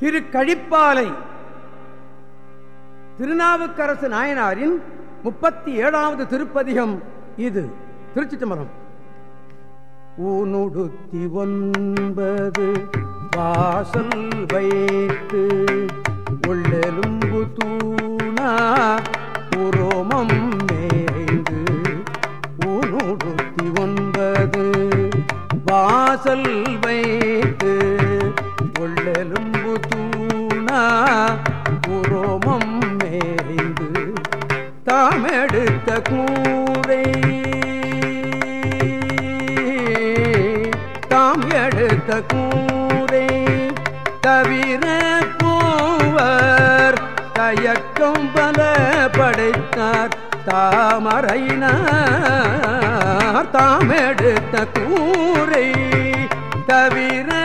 திரு கழிப்பாலை திருநாவுக்கரசு நாயனாரின் முப்பத்தி ஏழாவது திருப்பதிகம் இது. திருச்சி தம்பரம் ஊனுடுத்தி ஒன்பது வாசல் வைத்து உள்ளெலும்பு தூணா உரோமம் மேய்ந்து ஊனுடுத்தி ஒன்பது வாசல் வைத்து உள்ளெலும்பு தூணா உரோமம் மேய்ந்து தாமெடுத்த கூரை. தாம் எடுத்த கூரை தவிர போவர் தயக்கம் பல படைத்தார் தாமரையினார். தாம் எடுத்த கூரை தவிர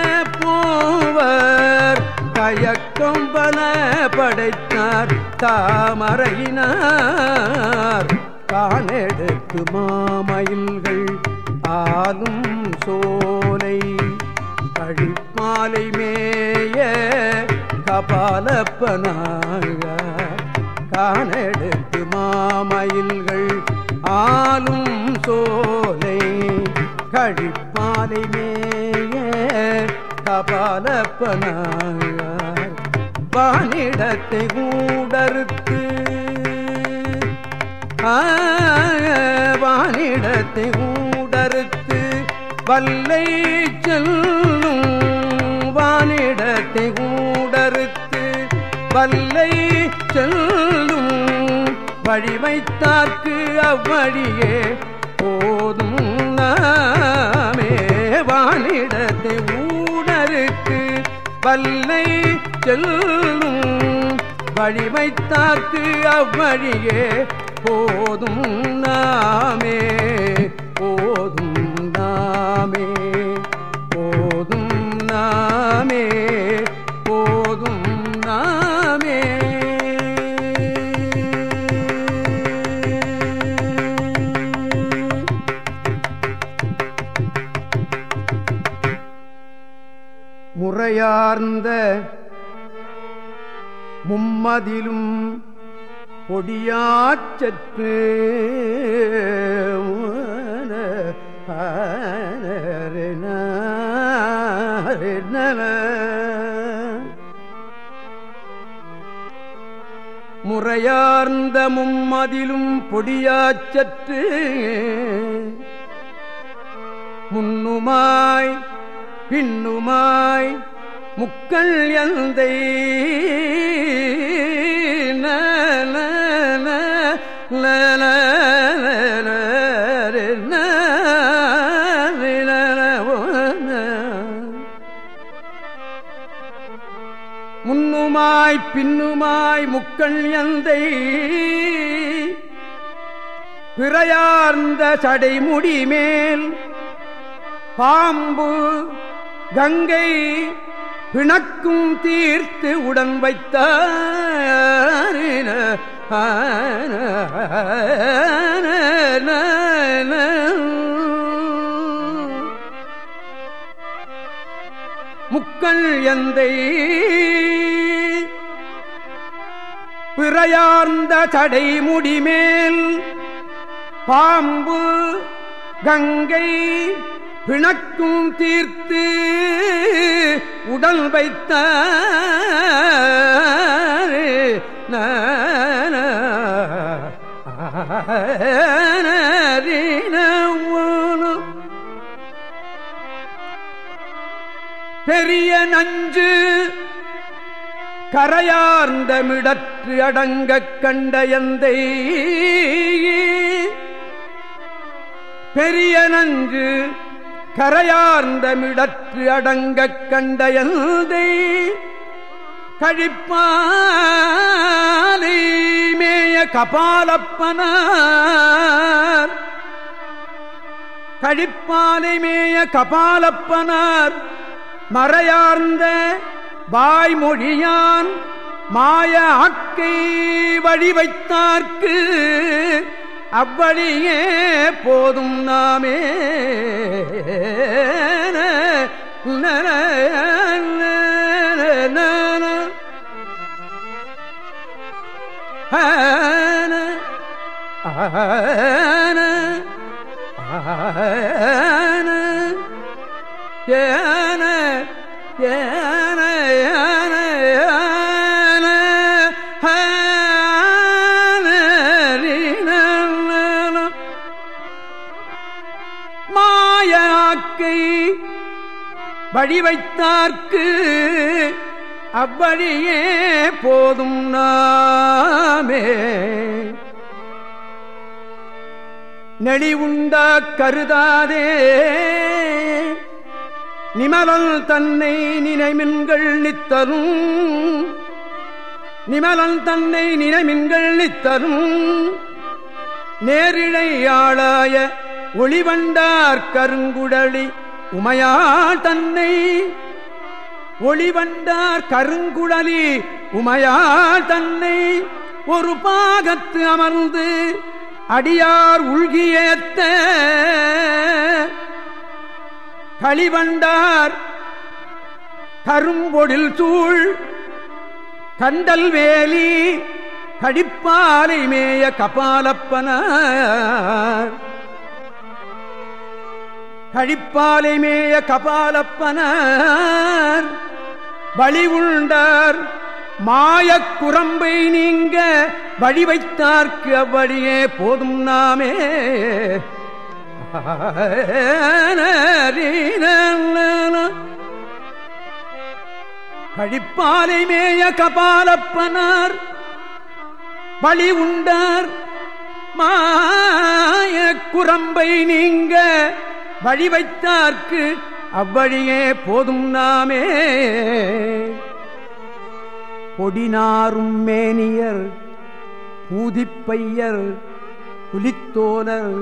அவர் தயக்கம் பல படைத்தார் தாமரையினார். காணெடுத்து மாமயில்கள் ஆளும் சோலை கழிப்பாலை மேய கபாலப்பனாக. காணெடுத்து மாமயில்கள் ஆளும் சோலை கழிப்பாலை மேய பாலப்பனார் வானிடத்தை கூடறுத்து வானிடத்தை ஊடறுத்து வல்லை செல்லும் வானிடத்தை ஊடறுத்து வல்லை செல்லும் வழி வைத்தார்க்கு அவ்வழியே. போதும் நாமே வானிடத்தை ஊடறுத்து வல்லை செல்லும் வழிமைத்தார்க்கு அவ்வழியே போதும் நாமே போதும் நாமே. முறையார்ந்த மும்மதிலும் பொடியாச்சற்று முறையார்ந்த மும்மதிலும் பொடியாச்சற்று முன்னுமாய் பின்னுமாய் முக்கள் எந்தை. முன்னுமாய் பின்னுமாய் முக்கள் எந்தை. பிறையார்ந்த சடைமுடி மேல் பாம்பு கங்கை பிணக்கும் தீர்த்து உடன் வைத்த முக்கள் எந்தை பிறையார்ந்த தடை முடிமேல் பாம்பு கங்கை பிணக்கும் தீர்த்து உடல் வைத்த பெரிய நஞ்சு கரையார்ந்த மிடற்று அடங்கக் கண்ட எந்தை. பெரிய நஞ்சு கரையார்ந்தமிடற்று அடங்கக் கண்டயந்தை கழிப்பாலை மேய கபாலப்பனார். கழிப்பாலை மேய கபாலப்பனார் மறையார்ந்த வாய்மொழியான் மாய ஆக்கை வழி வைத்தார்க்கு அவ்வழியே போதும் நாமே. ஆ போதும் நாமே நெளி உண்டா கருதாதே. நிமலல் தன்னை நினைமின்கள் நித்தரும். நிமலன் தன்னை நினைமின்கள் நித்தரும். நேரிழையாளாய ஒளிவண்டார் கருங்குடலி உமையாள் தன்னை ஒளிவண்டார் கருங்குழலி உமையாள் தன்னை. ஒரு பாகத்து அமர்ந்து அடியார் உள்கியேத்த களிவண்டார் கரும்பொடில் சூழ். கண்டல் வேலி கடிப்பாலை மேய கபாலப்பனார். கழிப்பாலை மேய கபாலப்பனார். வழி உண்டார். மாயக் குரம்பை நீங்க வழி வைத்தார்க்கு அவ்வழியே போதும் நாமே. கழிப்பாலை மேய கபாலப்பனார். வழி உண்டார். மாய குரம்பை நீங்க வழி வைத்தார்க்கு அவ்வழியே போதும் நாமே. பொடினாரும் மேனியர் பூதிப்பையர் புலித்தோலர்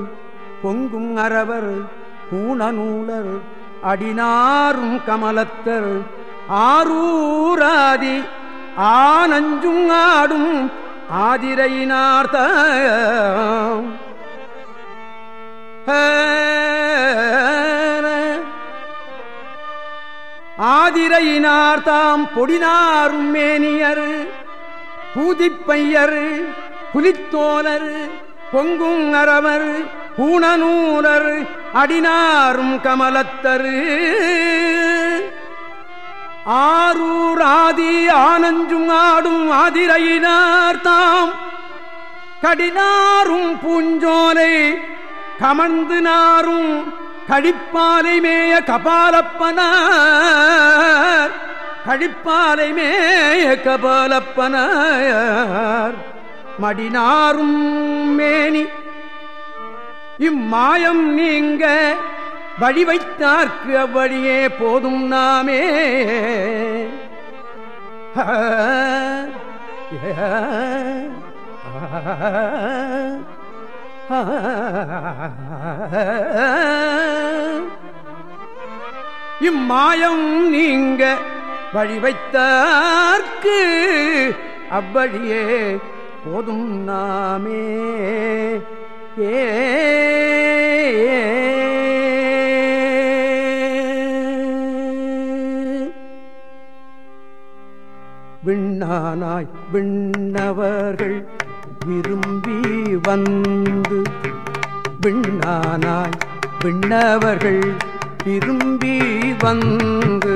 பொங்கும் அரவர் பூணநூலர் அடினாரும் கமலத்தர் ஆரூராதி ஆனஞ்சும் ஆடும் ஆதிரையினார்த்த ஆதிரையினார் தாம் பொடினாரும் மேனியர் பூதிப்பையர் புலித்தோலர் பொங்கும் அரவர் பூணநூலர் அடினாரும் கமலத்தரு. ஆரூர் ஆதி ஆனஞ்சும் ஆடும் ஆதிரையினார் தாம் கடினாரும் பூஞ்சோலை கமந்து நாரும் கழிப்பாலை மேய கபாலப்பனார். கழிப்பாலை மேய கபாலப்பனார். மடினாரும் மேனி இம்மாயம் நீங்க வழி வைத்தார்க்கு அவ்வழியே போதும் நாமே. ஆ, இம்மாயம் நீங்க வழி வைத்தார்க்கு அவ்வழியே போதும் நாமே. ஏ விண்ணானாய் விண்ணவர்கள் விரும்பி வந்து விண்ணானாய் விண்ணவர்கள் விரும்பி வந்து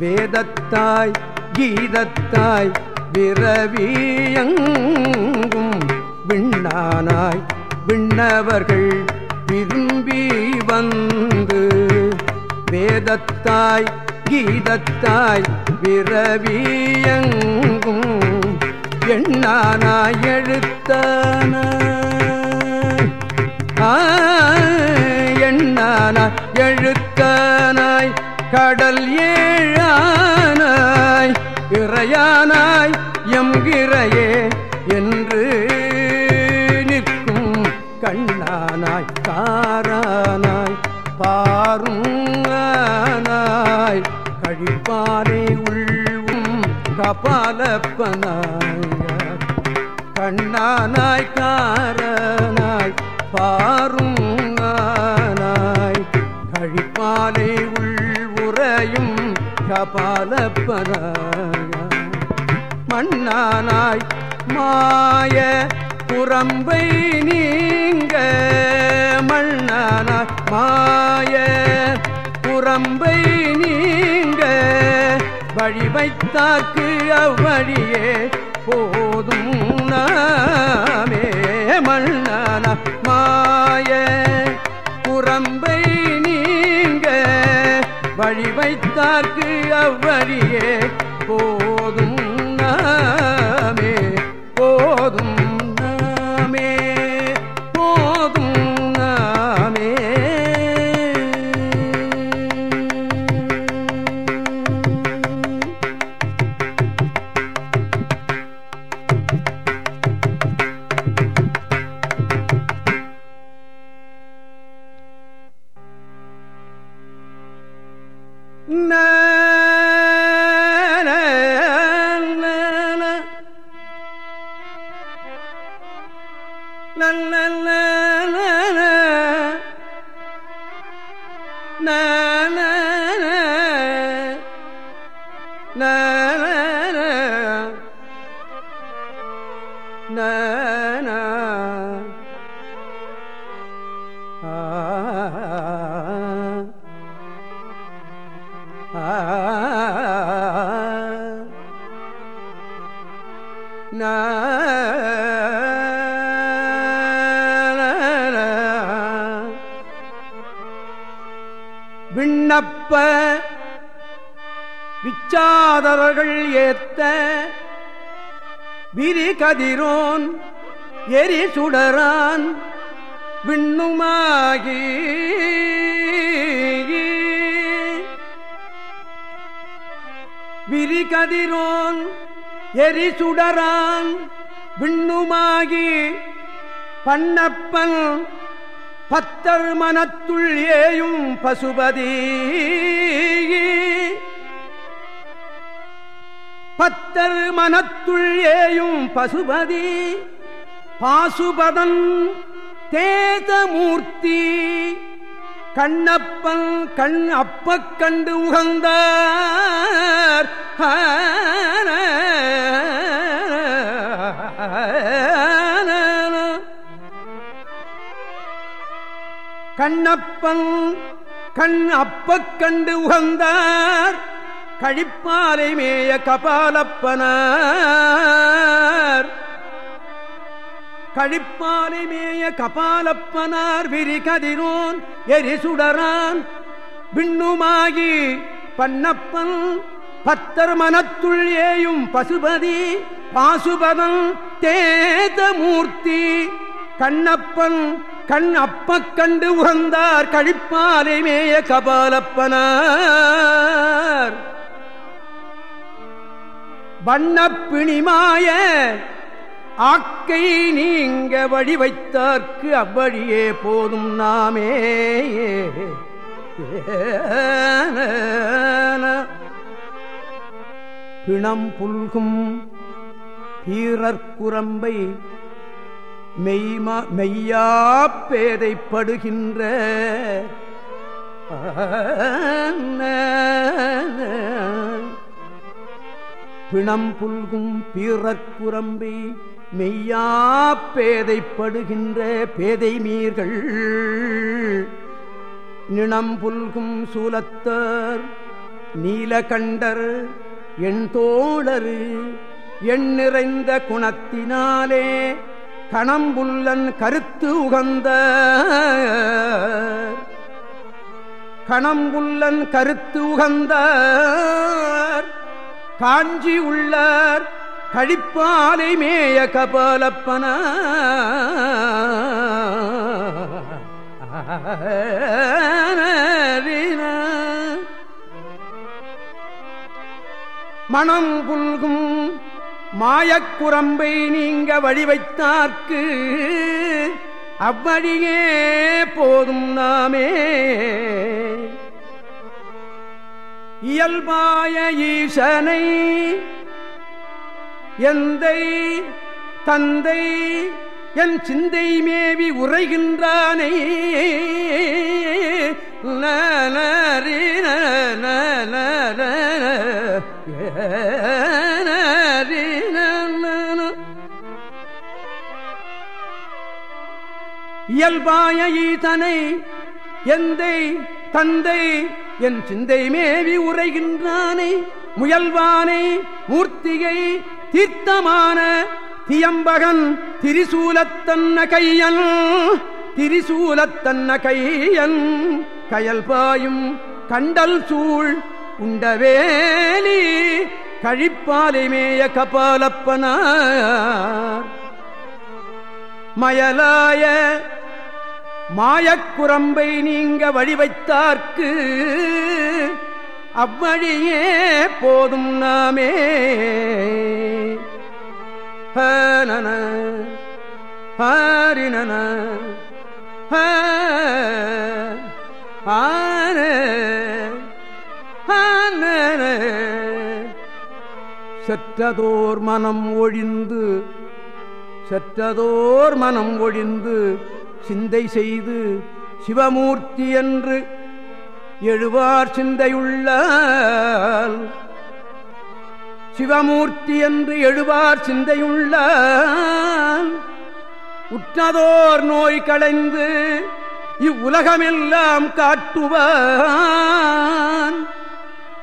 வேதத்தாய் கீதத்தாய் விரவியங்கும் விண்ணானாய் விண்ணவர்கள் விரும்பி வந்து வேதத்தாய் கீதத்தாய் விரவியங்கும் எண்ணானாய் எழுத்தானாய் எண்ணானாய் எழுத்தானாய் கடல் ஏழானாய் இறையானாய் எம்கிறையே என்று நிற்கும் கண்ணானாய் காரானாய் பாருங்கானாய் கழிப்பாரே உள்ள கபாலப்பனாய் கண்ணானாய் காரனாய் பாருங்கானாய் கழிப்பாலை உள் உறையும் மண்ணானாய் மாய புறம்பை நீங்க மண்ணானாய் மாய புறம்பை நீங்க வழி வைத்தாக்கு அவ்வழியே போதும் நாமே. மண்ணான மாய புறம்பை நீங்க வழி வைத்தாக்கு அவ்வழியே போ ந ந ந ந விண்ணப்ப விச்சாதரர்கள் ஏத்த விரி கதிரோன் எரி சுடரான் விண்ணுமாகி. விரி கதிரோன் எரி சுடரான் விண்ணுமாகி. பண்ணப்பன் பத்தர் மனத்துள் ஏயும் பசுபதி. பத்தர் மனத்துள் ஏயும் பசுபதி. பாசுபதன் தேதமூர்த்தி கண்ணப்பன் கண் அப்ப கண்டு உகந்தார். கண்ணப்பன் கண் அப்ப கண்டு உகந்தார் கழிப்பாலை மேய கபாலப்பனார். கழிப்பாலை மேய கபாலப்பனார் விரிகதிரோன் எரிசுடரான் விண்ணுமாகி பன்னப்பன் பத்தர் மனத்துள் ஏயும் பசுபதி பாசுபதன் தேதமூர்த்தி கண்ணப்பன் கண் அப்ப கண்டு உகந்தார் கழிப்பாலை மேய கபாலப்பனார். வண்ணப்பிணிமாய ஆக்கை நீங்க வழி வைத்தார்க்கு அவ்வழியே போதும் நாமே. பிணம் புல்கும் பீரற்குரம்பை மெய்மா மெய்யா பேதைப்படுகின்ற பிணம் புல்கும் பீரற்குரம்பை மெய்யா பேதைப்படுகின்ற பேதை மீர்கள் நிணம் புல்கும் சூலத்தர் நீலகண்டர் என் தோழரு எண் நிறைந்த குணத்தினாலே கணம்புல்லன் கருத்து உகந்த கணம்புல்லன் கருத்து உகந்தார். காஞ்சி உள்ளார் கழிப்பாலை மேய கபாலப்பன மணம் புல்கும் மாயக்குரம்பை நீங்க வழி வைத்தார்க்கு அவ்வழியே போதும் நாமே. இயல்பாய ஈசனை எந்தை தந்தை என் சிந்தை மேவி உரைகின்றானை நரி இயல்பாய ஈதனை எந்தை தந்தை என் சிந்தை மேவி உரைகின்றானை. முயல்வானை மூர்த்தியை தீர்த்தமான தியம்பகன் திரிசூலத்தன்ன கையன் திரிசூலத்தன்ன கையன். கயல் பாயும் கண்டல் சூழ் உண்டவேலி கழிப்பாலைமேய கபாலப்பனார். மயலாய மாயக்குரம்பை நீங்க வழி வைத்தார்க்கு அவ்வழியே போதும் நாமே. ஹனன ஹரினன ஆன செற்றதோர் மனம் ஒழிந்து செற்றதோர் மனம் ஒழிந்து சிந்தை செய்து சிவமூர்த்தி என்று எழுவார் சிந்தையுள்ள சிவமூர்த்தி என்று எழுவார் சிந்தையுள்ள உற்றதோர் நோய் களைந்து இவ்வுலகமெல்லாம் காட்டுவான்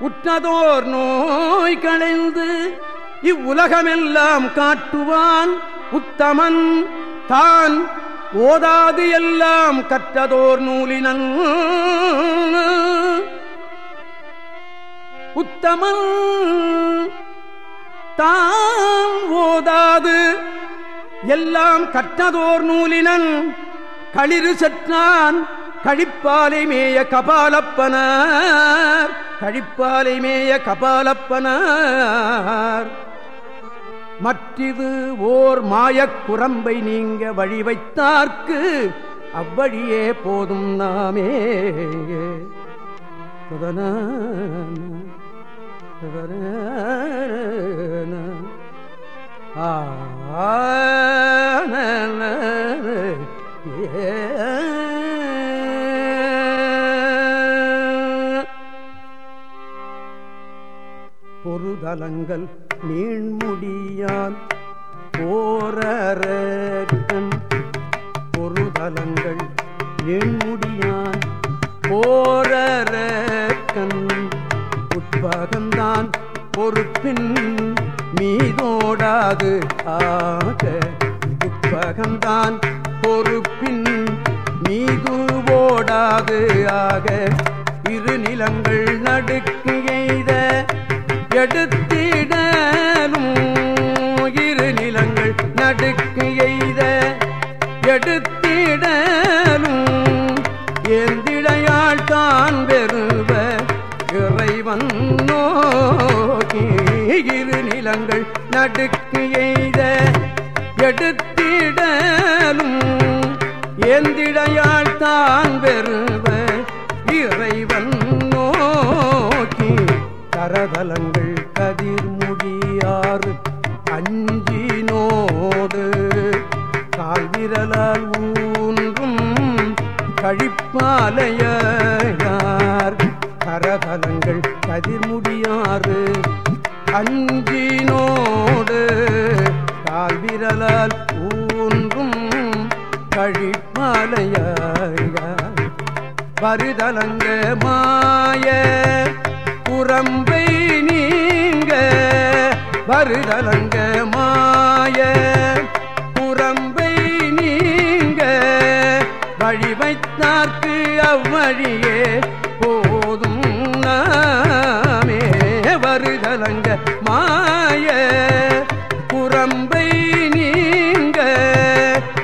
உற்றதோர் நோய் களைந்து இவ்வுலகமெல்லாம் காட்டுவான். உத்தமன் தான் ஓதாது எல்லாம் கற்றதோர் நூலினன். உத்தமன் தாம் ஓதாது எல்லாம் கற்றதோர் நூலினன். களிறு செற்றான் கழிப்பாலை மேய கபாலப்பனார். கழிப்பாலை மேய கபாலப்பனார். மற்றிது ஓர் மாயக் குரம்பை நீங்க வழி வைத்தார்க்கு அவ்வழியே போதும் நாமே. பொருதலங்கள் நீண்முடியான் போரரன் பொருதலங்கள் நீண்முடியான் போரரக்கன் உட்பகந்தான் பொறுப்பின் மீதோடாது ஆக. உட்பகந்தான் பொறுப்பின் மீது ஓடாது ஆக. இரு நிலங்கள் நடுக்கு எய்த எடுத்திடலும் எடுத்திடலும். ஏந்திடையாள் தான் பெறுவ இறைவன் நோக்கி. இரு நிலங்கள் நடுக்கு எய்த எடுத்திடலும். ஏந்திடையாள் தான் பெறுவ இறைவன் நோக்கி. கரதலங்கள் கதிர் முடியாறு அஞ்சினோடு கால்விரலால் ஊன்றும் கழிப்பாலையார் கரகலங்கள் கதிர்முடியாறு அஞ்சினோடு கால்விரலால் ஊன்றும் கழிப்பாலையார் பருதலங்க மாய புறம்பை நீங்க வருதலங்க மாய வழி வைத்தார்க்கு அவ்வழியே போதும் நாமே வருதலங்க மாய. புறம்பை நீங்க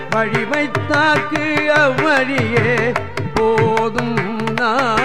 வழி வைத்தார்க்கு அவ்வழியே போதும் நான்